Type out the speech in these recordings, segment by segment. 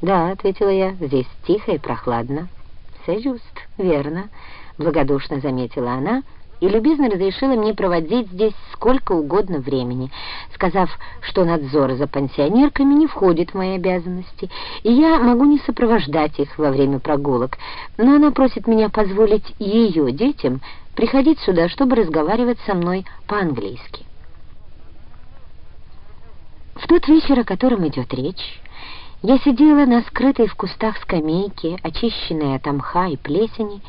«Да», — ответила я, — «здесь тихо и прохладно». «Сэ-жуст, верно», — благодушно заметила она, — и любезно разрешила мне проводить здесь сколько угодно времени, сказав, что надзор за пансионерками не входит в мои обязанности, и я могу не сопровождать их во время прогулок, но она просит меня позволить ее детям приходить сюда, чтобы разговаривать со мной по-английски. В тот вечер, о котором идет речь, я сидела на скрытой в кустах скамейке, очищенной от мха и плесени,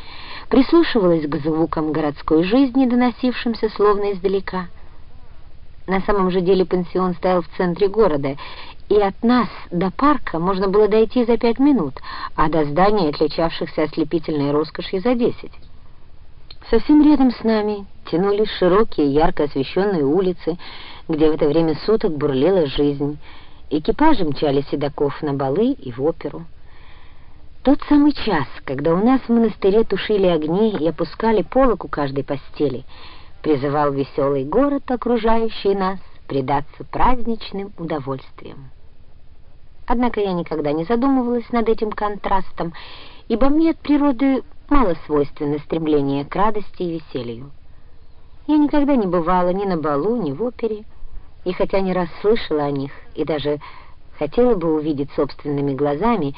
прислушивалась к звукам городской жизни, доносившимся словно издалека. На самом же деле пансион стоял в центре города, и от нас до парка можно было дойти за пять минут, а до зданий, отличавшихся ослепительной роскошью, за десять. Совсем рядом с нами тянулись широкие, ярко освещенные улицы, где в это время суток бурлила жизнь. Экипажи мчали седаков на балы и в оперу. Тот самый час, когда у нас в монастыре тушили огни и опускали полок у каждой постели, призывал веселый город, окружающий нас, предаться праздничным удовольствиям. Однако я никогда не задумывалась над этим контрастом, ибо мне от природы мало свойственно стремление к радости и веселью. Я никогда не бывала ни на балу, ни в опере, и хотя не раз слышала о них и даже хотела бы увидеть собственными глазами,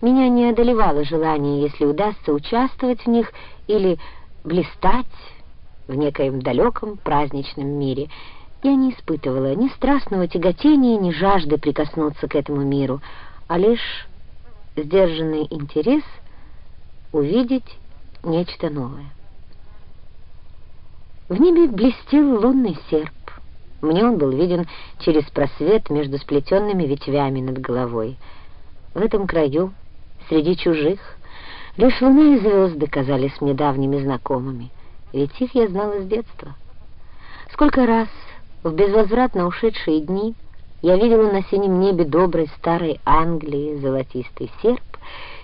меня не одолевало желание, если удастся участвовать в них или блистать в некоем далеком праздничном мире. Я не испытывала ни страстного тяготения, ни жажды прикоснуться к этому миру, а лишь сдержанный интерес увидеть нечто новое. В небе блестел лунный серп. Мне он был виден через просвет между сплетенными ветвями над головой. В этом краю среди чужих. Лишь луна и звезды казались мне давними знакомыми, ведь их я знала с детства. Сколько раз в безвозвратно ушедшие дни я видела на синем небе доброй старой Англии золотистый серп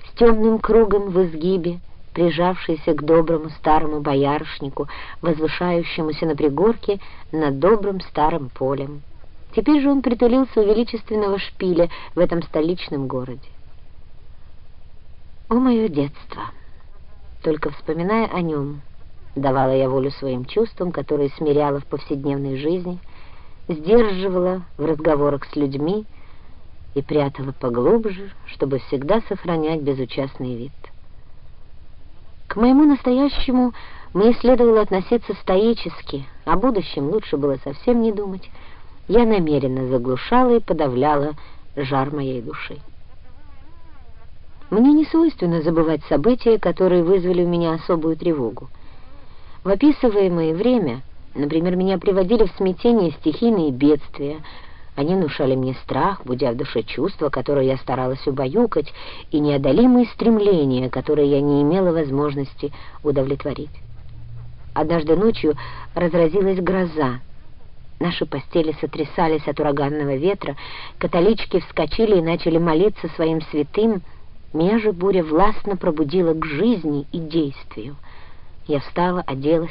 с темным кругом в изгибе, прижавшийся к доброму старому боярышнику, возвышающемуся на пригорке над добрым старым полем. Теперь же он притулился у величественного шпиля в этом столичном городе. О, мое детство! Только вспоминая о нем, давала я волю своим чувствам, которые смиряла в повседневной жизни, сдерживала в разговорах с людьми и прятала поглубже, чтобы всегда сохранять безучастный вид. Моему настоящему мне следовало относиться стоически, о будущем лучше было совсем не думать. Я намеренно заглушала и подавляла жар моей души. Мне не свойственно забывать события, которые вызвали у меня особую тревогу. В описываемое время, например, меня приводили в смятение стихийные бедствия, они внушали мне страх, будя в душе чувства, которые я старалась убаюкать, и неодолимые стремления, которые я не имела возможности удовлетворить. Однажды ночью разразилась гроза. Наши постели сотрясались от ураганного ветра, католички вскочили и начали молиться своим святым, меня же буря властно пробудила к жизни и действию. Я встала, оделась,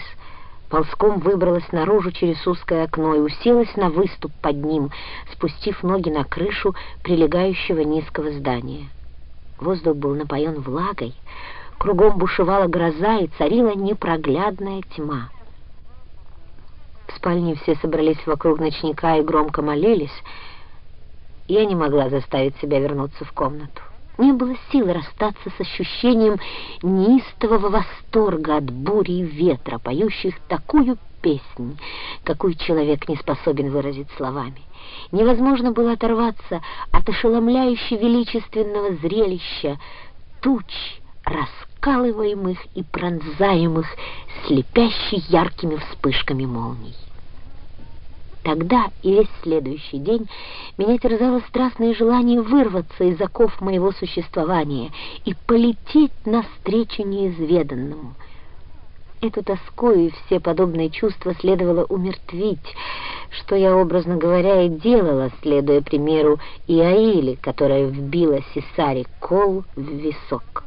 ползком выбралась наружу через узкое окно и уселась на выступ под ним, спустив ноги на крышу прилегающего низкого здания. Воздух был напоен влагой, кругом бушевала гроза и царила непроглядная тьма. В спальне все собрались вокруг ночника и громко молились. Я не могла заставить себя вернуться в комнату. Не было сил расстаться с ощущением неистового восторга от бури и ветра, поющих такую песнь, какую человек не способен выразить словами. Невозможно было оторваться от ошеломляюще величественного зрелища туч, раскалываемых и пронзаемых слепящей яркими вспышками молний. Тогда и весь следующий день меня терзало страстное желание вырваться из оков моего существования и полететь навстречу неизведанному. Эту тоску и все подобные чувства следовало умертвить, что я, образно говоря, и делала, следуя примеру Иаили, которая вбила Сесаре кол в висок.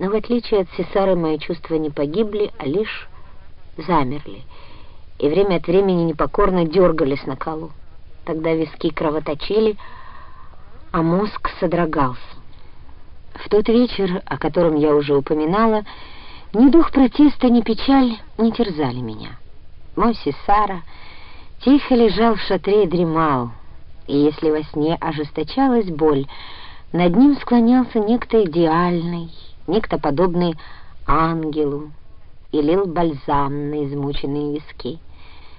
Но в отличие от Сесары мои чувства не погибли, а лишь замерли — и время от времени непокорно дергались на колу. Тогда виски кровоточили, а мозг содрогался. В тот вечер, о котором я уже упоминала, ни дух протеста, ни печаль не терзали меня. Мой Сесара тихо лежал в шатре и дремал, и если во сне ожесточалась боль, над ним склонялся некто идеальный, некто подобный ангелу, и лил бальзам на измученные виски.